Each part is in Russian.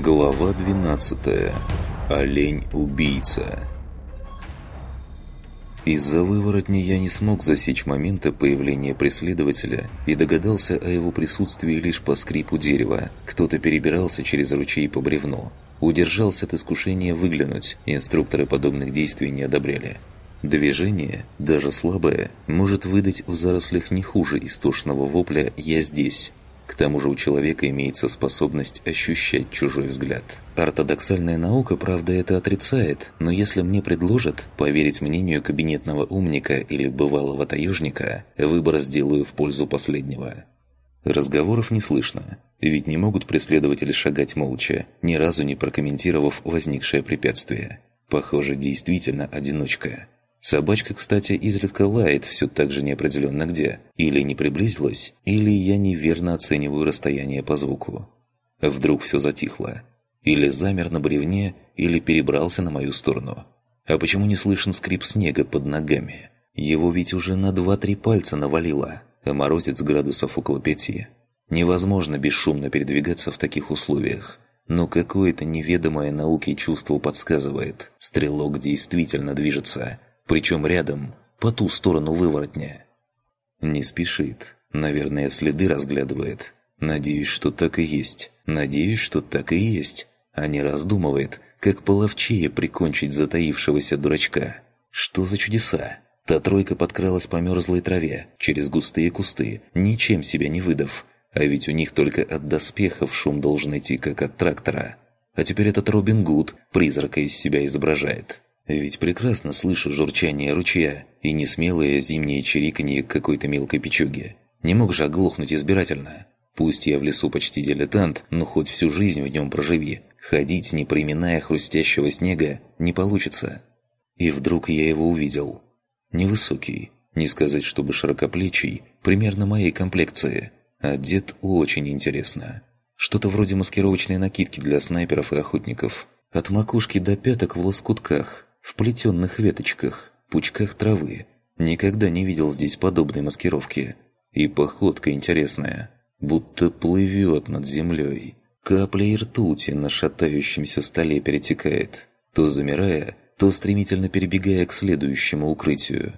Глава 12. Олень-убийца. Из-за выворотни я не смог засечь момента появления преследователя и догадался о его присутствии лишь по скрипу дерева. Кто-то перебирался через ручей по бревну. Удержался от искушения выглянуть, инструкторы подобных действий не одобряли. Движение, даже слабое, может выдать в зарослях не хуже истошного вопля «я здесь». К тому же у человека имеется способность ощущать чужой взгляд. Ортодоксальная наука, правда, это отрицает, но если мне предложат поверить мнению кабинетного умника или бывалого таежника, выбор сделаю в пользу последнего. Разговоров не слышно, ведь не могут преследователи шагать молча, ни разу не прокомментировав возникшее препятствие. Похоже, действительно одиночка. Собачка, кстати, изредка лает все так же неопределенно где. Или не приблизилась, или я неверно оцениваю расстояние по звуку. Вдруг все затихло. Или замер на бревне, или перебрался на мою сторону. А почему не слышен скрип снега под ногами? Его ведь уже на два-три пальца навалило, а морозец градусов около пяти. Невозможно бесшумно передвигаться в таких условиях. Но какое-то неведомое науке чувство подсказывает. Стрелок действительно движется – причем рядом, по ту сторону выворотня. Не спешит. Наверное, следы разглядывает. Надеюсь, что так и есть. Надеюсь, что так и есть. А не раздумывает, как половчее прикончить затаившегося дурачка. Что за чудеса? Та тройка подкралась по мерзлой траве, через густые кусты, ничем себя не выдав. А ведь у них только от доспехов шум должен идти, как от трактора. А теперь этот Робин Гуд призрака из себя изображает. Ведь прекрасно слышу журчание ручья и несмелое зимнее чириканье какой-то мелкой печуги. Не мог же оглохнуть избирательно. Пусть я в лесу почти дилетант, но хоть всю жизнь в нем проживи. Ходить, не приминая хрустящего снега, не получится. И вдруг я его увидел. Невысокий, не сказать, чтобы широкоплечий, примерно моей комплекции. Одет очень интересно. Что-то вроде маскировочной накидки для снайперов и охотников. От макушки до пяток в лоскутках – в плетенных веточках, пучках травы. Никогда не видел здесь подобной маскировки. И походка интересная, будто плывет над землей. Капля ртути на шатающемся столе перетекает, то замирая, то стремительно перебегая к следующему укрытию.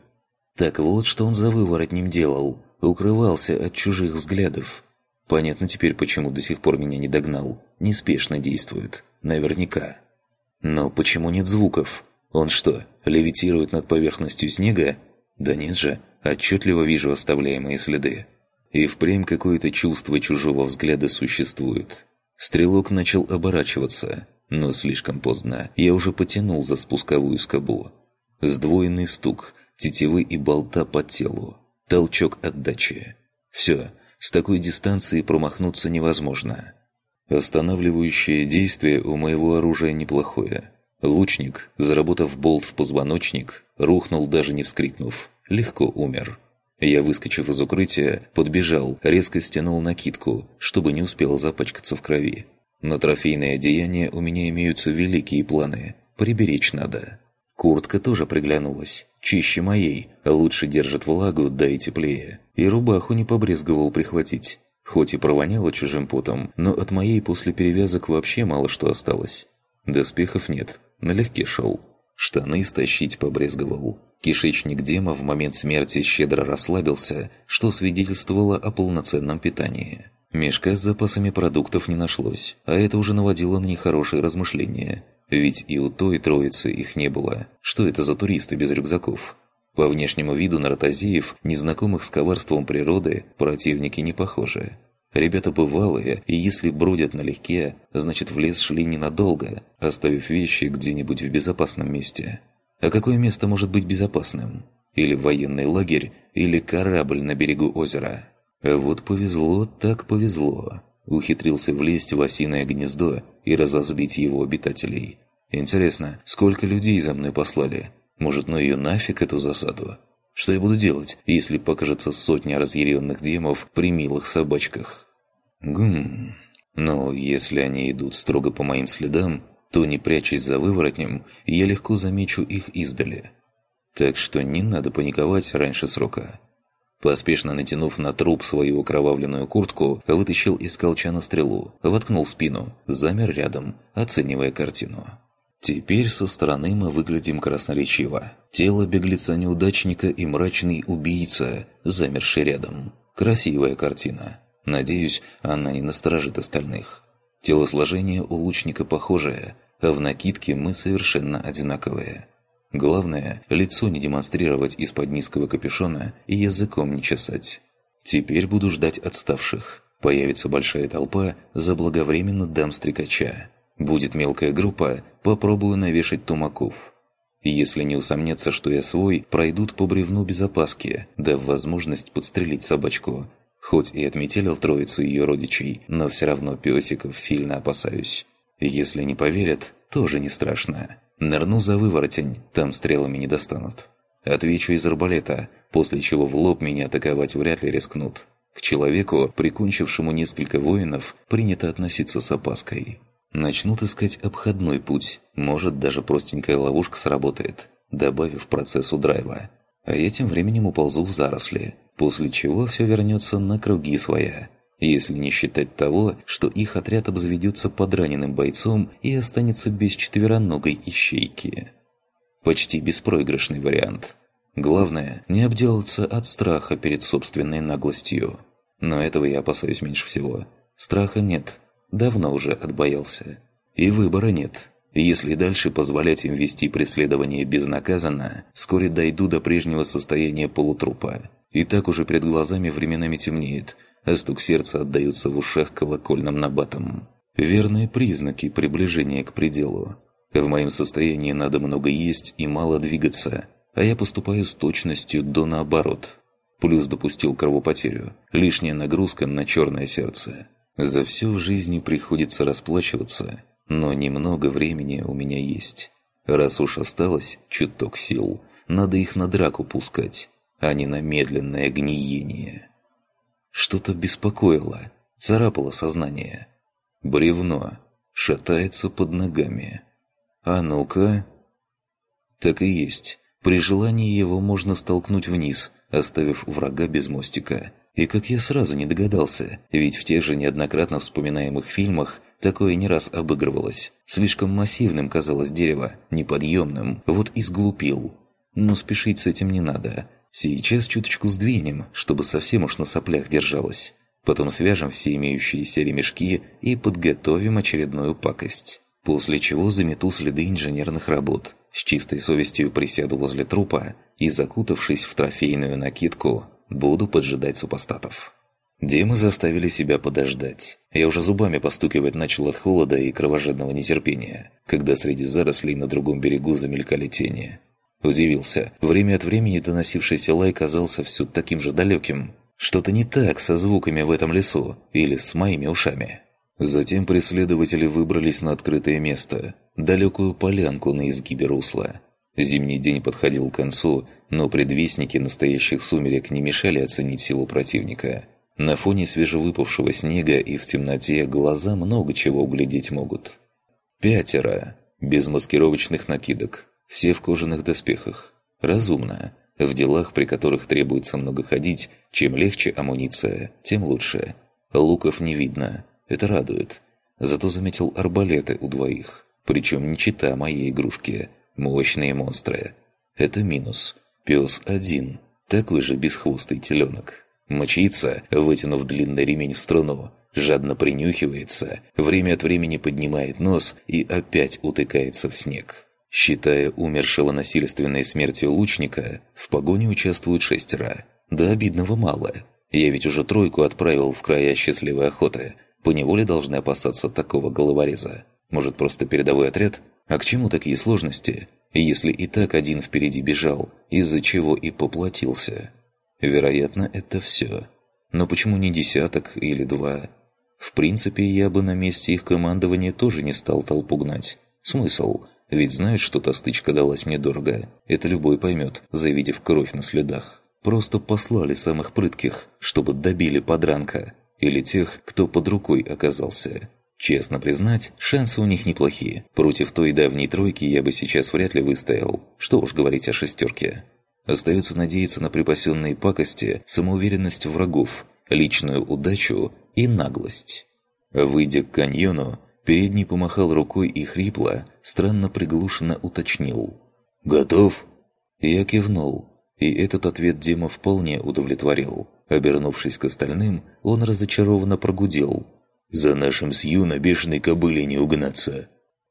Так вот, что он за выворотнем делал. Укрывался от чужих взглядов. Понятно теперь, почему до сих пор меня не догнал. Неспешно действует. Наверняка. Но почему нет звуков? Он что, левитирует над поверхностью снега? Да нет же, отчетливо вижу оставляемые следы. И впрямь какое-то чувство чужого взгляда существует. Стрелок начал оборачиваться, но слишком поздно. Я уже потянул за спусковую скобу. Сдвоенный стук, тетивы и болта по телу. Толчок отдачи. Все, с такой дистанции промахнуться невозможно. Останавливающее действие у моего оружия неплохое. Лучник, заработав болт в позвоночник, рухнул даже не вскрикнув. Легко умер. Я, выскочив из укрытия, подбежал, резко стянул накидку, чтобы не успел запачкаться в крови. На трофейное одеяние у меня имеются великие планы. Приберечь надо. Куртка тоже приглянулась. Чище моей, лучше держит влагу, да и теплее. И рубаху не побрезговал прихватить. Хоть и провоняло чужим потом, но от моей после перевязок вообще мало что осталось. Доспехов нет, налегке шел. Штаны стащить побрезговал. Кишечник Дема в момент смерти щедро расслабился, что свидетельствовало о полноценном питании. Мешка с запасами продуктов не нашлось, а это уже наводило на нехорошие размышления. Ведь и у той троицы их не было. Что это за туристы без рюкзаков? По внешнему виду на ротозеев, незнакомых с коварством природы, противники не похожи. Ребята бывалые, и если бродят налегке, значит в лес шли ненадолго, оставив вещи где-нибудь в безопасном месте. А какое место может быть безопасным? Или военный лагерь, или корабль на берегу озера? Вот повезло, так повезло. Ухитрился влезть в осиное гнездо и разозлить его обитателей. Интересно, сколько людей за мной послали? Может, ну ее нафиг эту засаду? Что я буду делать, если покажется сотня разъяренных демов при милых собачках? Гм... Но если они идут строго по моим следам, то, не прячась за выворотнем, я легко замечу их издали. Так что не надо паниковать раньше срока. Поспешно натянув на труп свою окровавленную куртку, вытащил из колчана стрелу, воткнул в спину, замер рядом, оценивая картину. Теперь со стороны мы выглядим красноречиво. Тело беглеца-неудачника и мрачный убийца, замерший рядом. Красивая картина. Надеюсь, она не насторожит остальных. Телосложение у лучника похожее, а в накидке мы совершенно одинаковые. Главное, лицо не демонстрировать из-под низкого капюшона и языком не чесать. Теперь буду ждать отставших. Появится большая толпа, заблаговременно дам стрекача. Будет мелкая группа, попробую навешать тумаков. Если не усомнятся, что я свой, пройдут по бревну без опаски, дав возможность подстрелить собачку. Хоть и отметелил троицу ее родичей, но все равно песиков сильно опасаюсь. Если не поверят, тоже не страшно. Нырну за выворотень, там стрелами не достанут. Отвечу из арбалета, после чего в лоб меня атаковать вряд ли рискнут. К человеку, прикончившему несколько воинов, принято относиться с опаской. Начнут искать обходной путь, может даже простенькая ловушка сработает, добавив процессу драйва. А я тем временем уползу в заросли, после чего все вернется на круги своя – если не считать того, что их отряд обзаведется подраненным бойцом и останется без четвероногой ищейки. Почти беспроигрышный вариант. Главное, не обделаться от страха перед собственной наглостью. Но этого я опасаюсь меньше всего. Страха нет. Давно уже отбоялся. И выбора нет. Если дальше позволять им вести преследование безнаказанно, вскоре дойду до прежнего состояния полутрупа. И так уже перед глазами временами темнеет – а стук сердца отдается в ушах колокольным набатом. Верные признаки приближения к пределу. В моем состоянии надо много есть и мало двигаться, а я поступаю с точностью до наоборот. Плюс допустил кровопотерю. Лишняя нагрузка на черное сердце. За все в жизни приходится расплачиваться, но немного времени у меня есть. Раз уж осталось чуток сил, надо их на драку пускать, а не на медленное гниение. Что-то беспокоило, царапало сознание. Бревно шатается под ногами. А ну-ка... Так и есть. При желании его можно столкнуть вниз, оставив врага без мостика. И как я сразу не догадался, ведь в тех же неоднократно вспоминаемых фильмах такое не раз обыгрывалось. Слишком массивным казалось дерево, неподъемным, вот и сглупил. Но спешить с этим не надо. Сейчас чуточку сдвинем, чтобы совсем уж на соплях держалось. Потом свяжем все имеющиеся ремешки и подготовим очередную пакость. После чего замету следы инженерных работ. С чистой совестью присяду возле трупа и, закутавшись в трофейную накидку, буду поджидать супостатов. Демы заставили себя подождать. Я уже зубами постукивать начал от холода и кровожадного нетерпения, когда среди зарослей на другом берегу замелькали тени. Удивился. Время от времени доносившийся лай казался все таким же далеким. Что-то не так со звуками в этом лесу или с моими ушами. Затем преследователи выбрались на открытое место, далекую полянку на изгибе русла. Зимний день подходил к концу, но предвестники настоящих сумерек не мешали оценить силу противника. На фоне свежевыпавшего снега и в темноте глаза много чего углядеть могут. Пятеро, без маскировочных накидок, все в кожаных доспехах. Разумно. В делах, при которых требуется много ходить, чем легче амуниция, тем лучше. Луков не видно. Это радует. Зато заметил арбалеты у двоих. Причем не чита моей игрушки. Мощные монстры. Это минус. Пес один. Такой же бесхвостый теленок. Мочится, вытянув длинный ремень в струну. Жадно принюхивается, время от времени поднимает нос и опять утыкается в снег. Считая умершего насильственной смертью лучника, в погоне участвуют шестеро. Да обидного мало. Я ведь уже тройку отправил в края счастливой охоты. Поневоле должны опасаться такого головореза. Может, просто передовой отряд? А к чему такие сложности, если и так один впереди бежал, из-за чего и поплатился? Вероятно, это все. Но почему не десяток или два? В принципе, я бы на месте их командования тоже не стал толпу гнать. Смысл – ведь знают, что та стычка далась мне дорого. Это любой поймет, завидев кровь на следах. Просто послали самых прытких, чтобы добили подранка. Или тех, кто под рукой оказался. Честно признать, шансы у них неплохие. Против той давней тройки я бы сейчас вряд ли выстоял. Что уж говорить о шестерке. Остается надеяться на припасенные пакости, самоуверенность врагов, личную удачу и наглость. Выйдя к каньону, передний помахал рукой и хрипло, странно приглушенно уточнил. «Готов?» Я кивнул, и этот ответ Дима вполне удовлетворил. Обернувшись к остальным, он разочарованно прогудел. «За нашим Сью на бешеной кобыле не угнаться.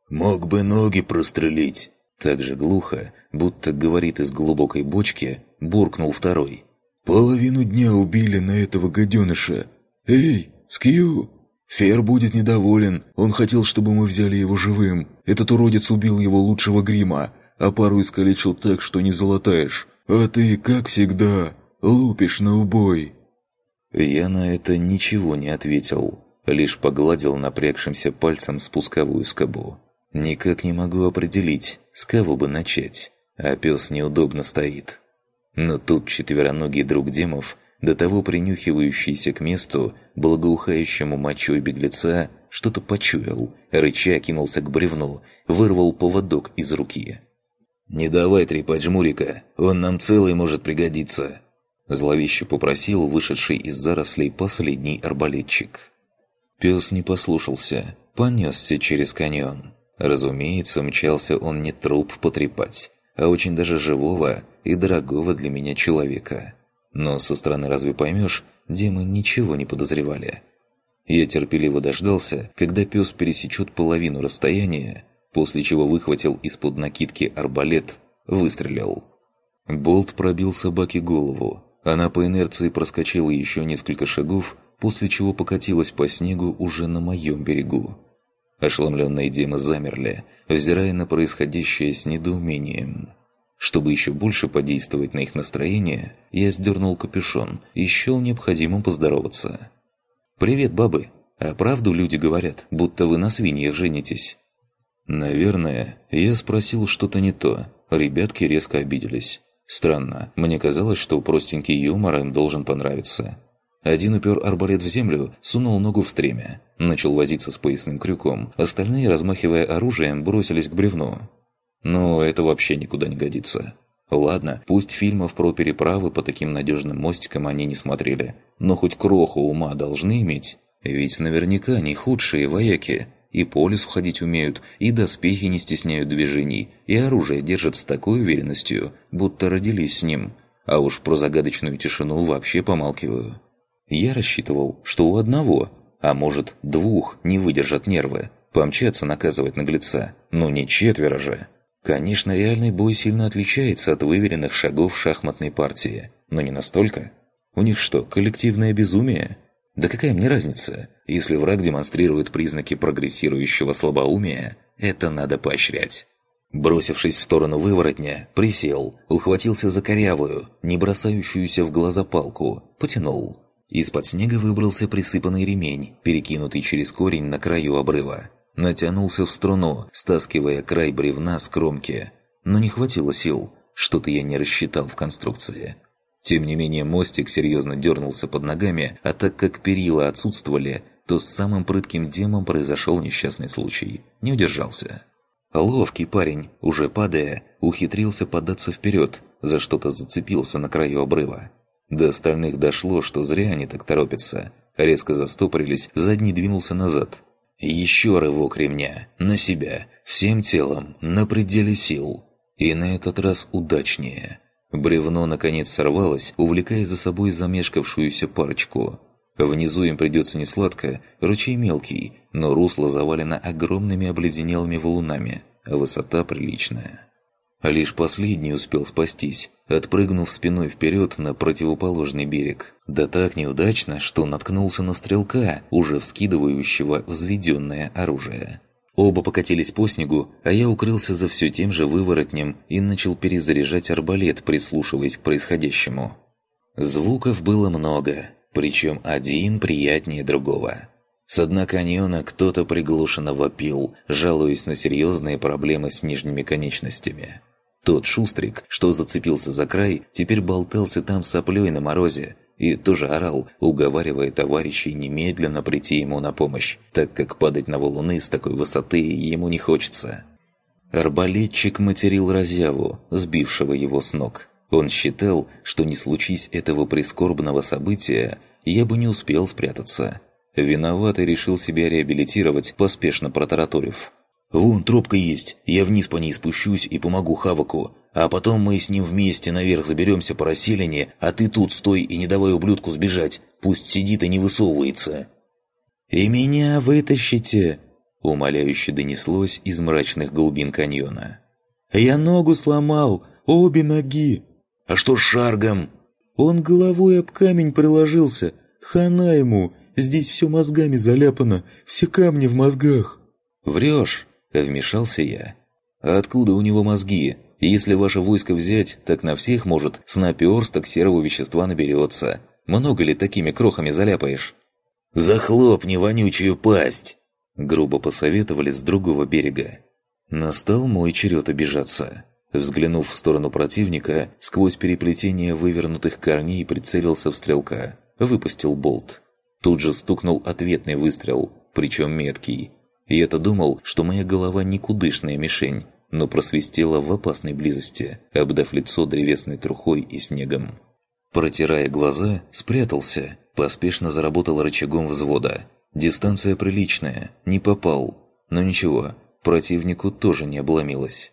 Мог бы ноги прострелить». Так же глухо, будто говорит из глубокой бочки, буркнул второй. «Половину дня убили на этого гаденыша. Эй, Скью!» «Фер будет недоволен. Он хотел, чтобы мы взяли его живым. Этот уродец убил его лучшего грима, а пару искалечил так, что не золотаешь. А ты, как всегда, лупишь на убой». Я на это ничего не ответил, лишь погладил напрягшимся пальцем спусковую скобу. Никак не могу определить, с кого бы начать, а пес неудобно стоит. Но тут четвероногий друг Демов, до того принюхивающийся к месту, благоухающему мочой беглеца, что-то почуял, рыча кинулся к бревну, вырвал поводок из руки. «Не давай трепать жмурика, он нам целый может пригодиться», Зловеще попросил вышедший из зарослей последний арбалетчик. Пес не послушался, понесся через каньон. Разумеется, мчался он не труп потрепать, а очень даже живого и дорогого для меня человека. Но со стороны разве поймешь, демы ничего не подозревали. Я терпеливо дождался, когда пес пересечет половину расстояния, после чего выхватил из-под накидки арбалет, выстрелил. Болт пробил собаке голову. Она по инерции проскочила еще несколько шагов, после чего покатилась по снегу уже на моем берегу. Ошеломленные демы замерли, взирая на происходящее с недоумением. Чтобы еще больше подействовать на их настроение, я сдернул капюшон и счел необходимым поздороваться. «Привет, бабы! А правду люди говорят, будто вы на свиньях женитесь?» Наверное, я спросил что-то не то. Ребятки резко обиделись. Странно, мне казалось, что простенький юмор им должен понравиться. Один упер арбалет в землю, сунул ногу в стремя. Начал возиться с поясным крюком. Остальные, размахивая оружием, бросились к бревну. Но это вообще никуда не годится. Ладно, пусть фильмов про переправы по таким надежным мостикам они не смотрели, но хоть кроху ума должны иметь. Ведь наверняка они худшие вояки. И по лесу ходить умеют, и доспехи не стесняют движений, и оружие держат с такой уверенностью, будто родились с ним. А уж про загадочную тишину вообще помалкиваю. Я рассчитывал, что у одного, а может двух, не выдержат нервы, помчаться наказывать наглеца, но не четверо же. Конечно, реальный бой сильно отличается от выверенных шагов шахматной партии, но не настолько. У них что, коллективное безумие? Да какая мне разница? Если враг демонстрирует признаки прогрессирующего слабоумия, это надо поощрять. Бросившись в сторону выворотня, присел, ухватился за корявую, не бросающуюся в глаза палку, потянул. Из-под снега выбрался присыпанный ремень, перекинутый через корень на краю обрыва. Натянулся в струну, стаскивая край бревна с кромки. Но не хватило сил, что-то я не рассчитал в конструкции. Тем не менее мостик серьезно дернулся под ногами, а так как перила отсутствовали, то с самым прытким демом произошел несчастный случай. Не удержался. Ловкий парень, уже падая, ухитрился податься вперед, за что-то зацепился на краю обрыва. До остальных дошло, что зря они так торопятся. Резко застопорились, задний двинулся назад. Еще рывок ремня. На себя. Всем телом. На пределе сил. И на этот раз удачнее. Бревно наконец сорвалось, увлекая за собой замешкавшуюся парочку. Внизу им придется несладко, ручей мелкий, но русло завалено огромными обледенелыми валунами, а высота приличная. Лишь последний успел спастись, отпрыгнув спиной вперед на противоположный берег. Да так неудачно, что наткнулся на стрелка, уже вскидывающего взведенное оружие. Оба покатились по снегу, а я укрылся за все тем же выворотнем и начал перезаряжать арбалет, прислушиваясь к происходящему. Звуков было много, причем один приятнее другого. С дна каньона кто-то приглушенно вопил, жалуясь на серьезные проблемы с нижними конечностями. Тот шустрик, что зацепился за край, теперь болтался там соплей на морозе и тоже орал, уговаривая товарищей немедленно прийти ему на помощь, так как падать на валуны с такой высоты ему не хочется. Арбалетчик материл разяву, сбившего его с ног. Он считал, что не случись этого прискорбного события, я бы не успел спрятаться. Виноватый решил себя реабилитировать, поспешно протараторив. «Вон тропка есть, я вниз по ней спущусь и помогу Хаваку, а потом мы с ним вместе наверх заберемся по расселине, а ты тут стой и не давай ублюдку сбежать, пусть сидит и не высовывается». «И меня вытащите!» – умоляюще донеслось из мрачных глубин каньона. «Я ногу сломал, обе ноги!» «А что с Шаргом?» «Он головой об камень приложился, хана ему, здесь все мозгами заляпано, все камни в мозгах». «Врешь!» – вмешался я. «А откуда у него мозги? Если ваше войско взять, так на всех, может, с серого вещества наберется. Много ли такими крохами заляпаешь?» «Захлопни вонючую пасть!» Грубо посоветовали с другого берега. Настал мой черед обижаться. Взглянув в сторону противника, сквозь переплетение вывернутых корней прицелился в стрелка. Выпустил болт. Тут же стукнул ответный выстрел, причем меткий. Я-то думал, что моя голова никудышная мишень, но просвистела в опасной близости, обдав лицо древесной трухой и снегом. Протирая глаза, спрятался, поспешно заработал рычагом взвода. Дистанция приличная, не попал. Но ничего, противнику тоже не обломилось.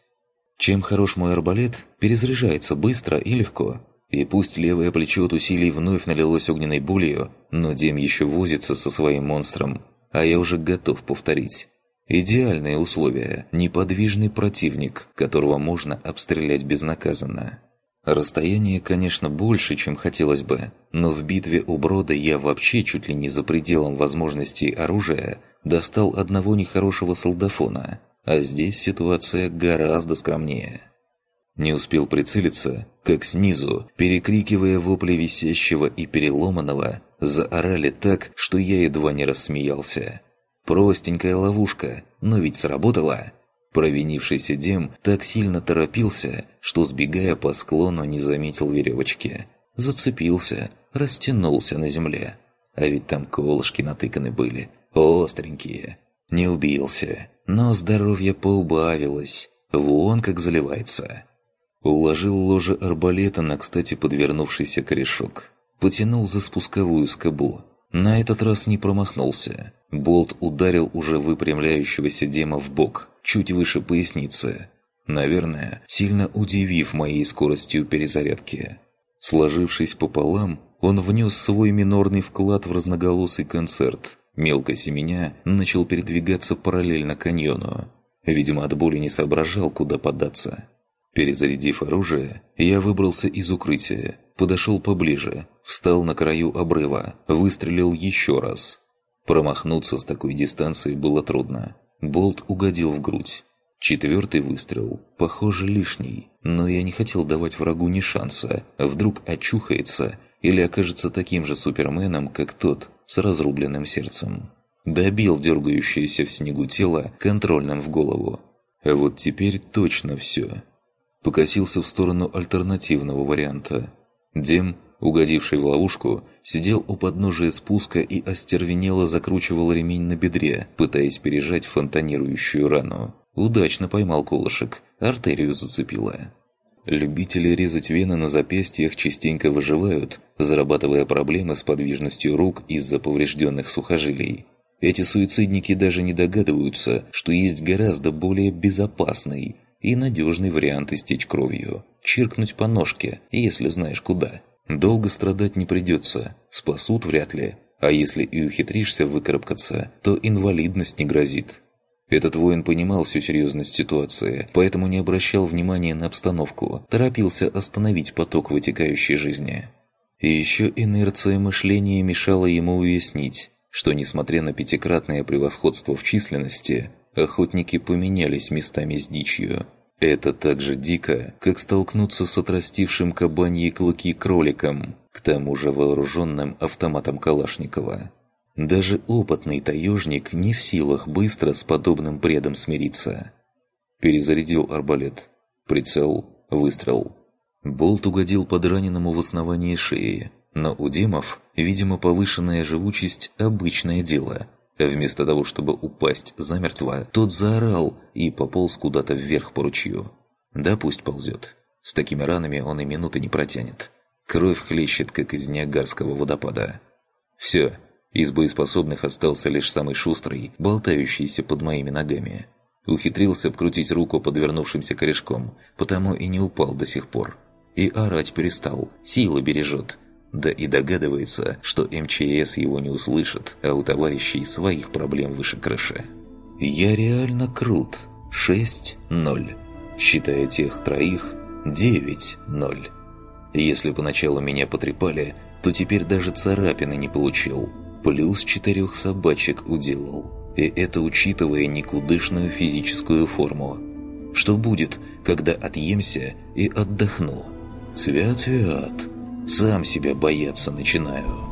Чем хорош мой арбалет, перезаряжается быстро и легко. И пусть левое плечо от усилий вновь налилось огненной болью, но Дем еще возится со своим монстром, а я уже готов повторить. Идеальные условия, неподвижный противник, которого можно обстрелять безнаказанно. Расстояние, конечно, больше, чем хотелось бы, но в битве у Брода я вообще чуть ли не за пределом возможностей оружия достал одного нехорошего солдафона, а здесь ситуация гораздо скромнее. Не успел прицелиться, как снизу, перекрикивая вопли висящего и переломанного, заорали так, что я едва не рассмеялся. Простенькая ловушка, но ведь сработала. Провинившийся Дем так сильно торопился, что, сбегая по склону, не заметил веревочки. Зацепился, растянулся на земле. А ведь там колышки натыканы были, остренькие. Не убился, но здоровье поубавилось. Вон как заливается. Уложил ложе арбалета на кстати подвернувшийся корешок. Потянул за спусковую скобу. На этот раз не промахнулся. Болт ударил уже выпрямляющегося Дема в бок, чуть выше поясницы. Наверное, сильно удивив моей скоростью перезарядки. Сложившись пополам, он внес свой минорный вклад в разноголосый концерт. Мелко семеня начал передвигаться параллельно каньону. Видимо, от боли не соображал, куда податься. Перезарядив оружие, я выбрался из укрытия, подошел поближе, встал на краю обрыва, выстрелил еще раз. Промахнуться с такой дистанции было трудно. Болт угодил в грудь. Четвертый выстрел, похоже, лишний, но я не хотел давать врагу ни шанса, вдруг очухается или окажется таким же суперменом, как тот, с разрубленным сердцем. Добил дергающееся в снегу тело контрольным в голову. А вот теперь точно все. Покосился в сторону альтернативного варианта. Дем угодивший в ловушку, сидел у подножия спуска и остервенело закручивал ремень на бедре, пытаясь пережать фонтанирующую рану. Удачно поймал колышек, артерию зацепило. Любители резать вены на запястьях частенько выживают, зарабатывая проблемы с подвижностью рук из-за поврежденных сухожилий. Эти суицидники даже не догадываются, что есть гораздо более безопасный и надежный вариант истечь кровью – чиркнуть по ножке, если знаешь куда. Долго страдать не придется, спасут вряд ли. А если и ухитришься выкарабкаться, то инвалидность не грозит. Этот воин понимал всю серьезность ситуации, поэтому не обращал внимания на обстановку, торопился остановить поток вытекающей жизни. И еще инерция мышления мешала ему уяснить, что несмотря на пятикратное превосходство в численности, охотники поменялись местами с дичью – это так же дико, как столкнуться с отрастившим кабаньи клыки кроликом, к тому же вооруженным автоматом Калашникова. Даже опытный таежник не в силах быстро с подобным бредом смириться. Перезарядил арбалет. Прицел, выстрел. Болт угодил под раненому в основании шеи, но у демов, видимо, повышенная живучесть – обычное дело – Вместо того, чтобы упасть замертво, тот заорал и пополз куда-то вверх по ручью. Да пусть ползет. С такими ранами он и минуты не протянет. Кровь хлещет, как из Ниагарского водопада. Все, из боеспособных остался лишь самый шустрый, болтающийся под моими ногами. Ухитрился обкрутить руку подвернувшимся корешком, потому и не упал до сих пор. И орать перестал, сила бережет. Да и догадывается, что МЧС его не услышит, а у товарищей своих проблем выше крыши. Я реально крут. 6-0. Считая тех троих, 9-0. Если поначалу меня потрепали, то теперь даже царапины не получил. Плюс четырех собачек уделал. И это учитывая никудышную физическую форму. Что будет, когда отъемся и отдохну? Свят-свят. Сам себя бояться начинаю.